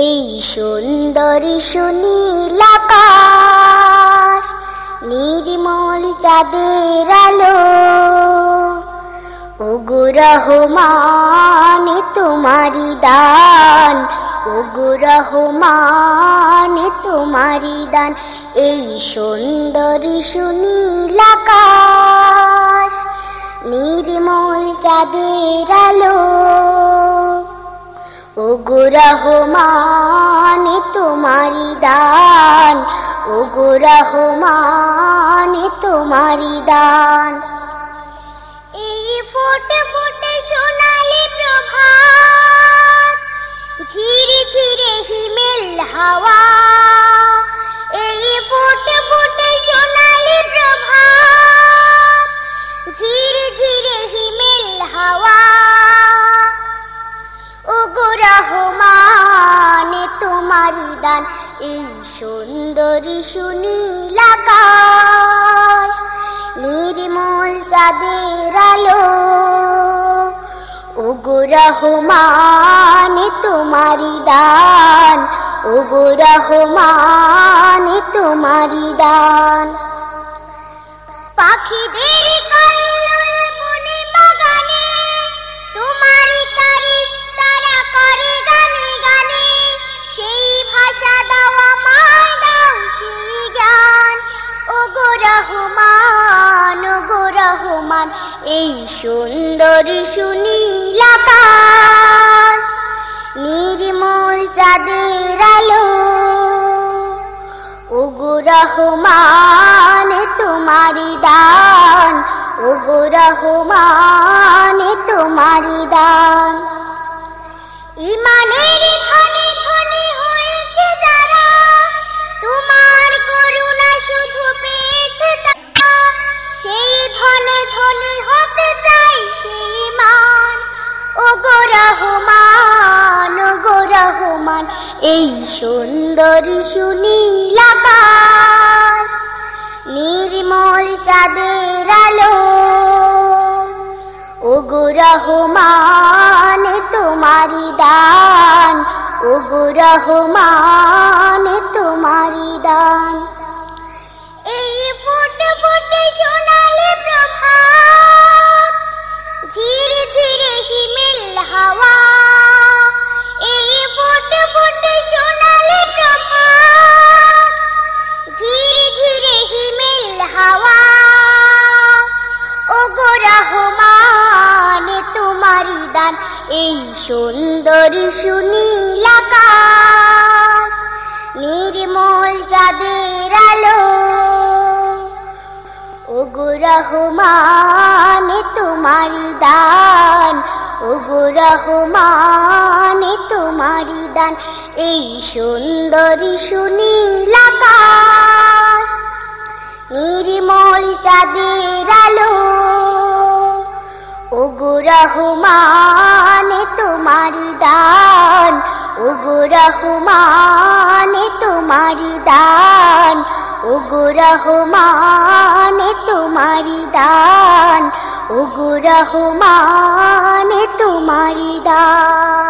এই সুন্দরী সুনীল আকাশ, নির্মল চাঁদের আলো। ওগো রহমান তোমারি দান। ওগো রহমান তোমারি দান। এই সুন্দরী সুনীল আকাশ, নির্মল চাঁদের আলো। রহমান তোমারি দান ওগো রহমান তোমারি দান। এই ফোটে রহমান তোমারি দান, এই সুন্দরী সুনীল আকাশ নির্মল চাঁদের আলো। ওগো রহমান তোমারি দান, ওগো রহমান তোমারি দান। পাখিদের রহমান ও গো রহমান, এই সুন্দর সুনীল আকাশ নির্মল চাঁদের আলো। ওগো রহমান, তোমারি দান ওগো রহমান, তোমারি দান। ইমানের রহমান ওগো রহমান, এই সুন্দরী সুনীল আকাশ নির্মল চাঁদের আলো। ওগো রহমান তোমারি দান। ওগো রহমান তোমারি দান। এই ফুটে ফুটে সোনালি প্রভাত এই সুন্দরী সুনীল আকাশ, নির্মল চাঁদের আলো। ওগো রহমান তোমারি দান। ওগো রহমান তোমারি দান। এই সুন্দরী সুনীল আকাশ, নির্মল চাঁদের আলো। ওগো রহমান তোমারি দান ওগো রহমান তোমারি দান ওগো রহমান তোমারি দান ওগো রহমান তোমারি দান।